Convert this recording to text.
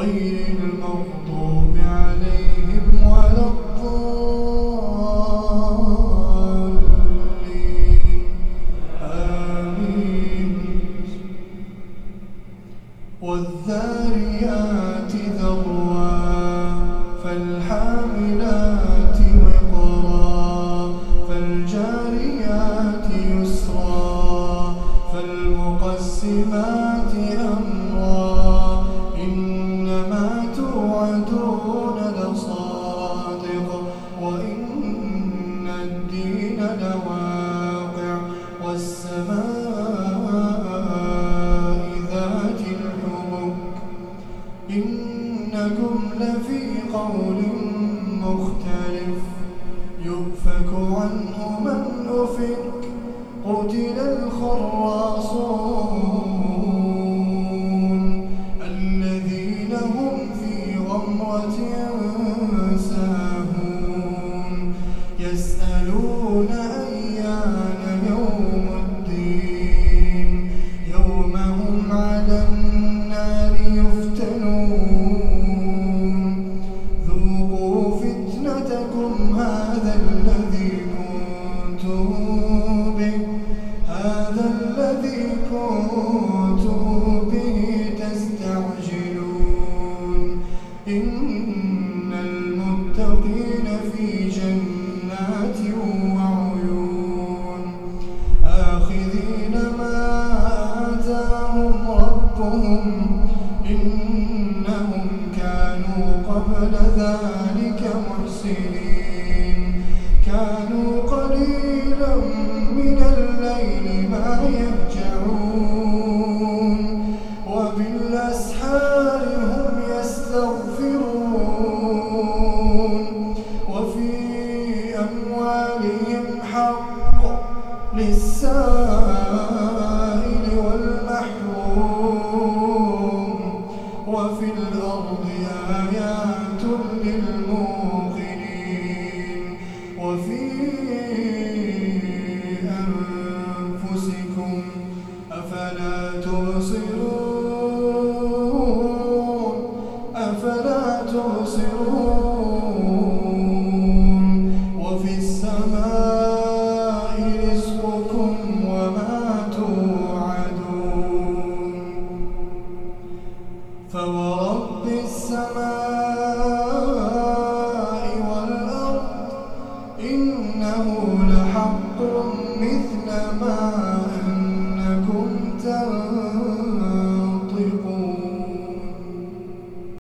غير المغضوب عليهم ولا الضالين. آمين. والذاريات ذروا فالحاملات وقرا فالجاريات يسرا فالمقسمات قول مختلف يؤفك عنه من أفك قتل الخراصون الذين هم في غمرة ساهون حق للسائل والمحروم. وفي الأرض آيات للموقنين. وفي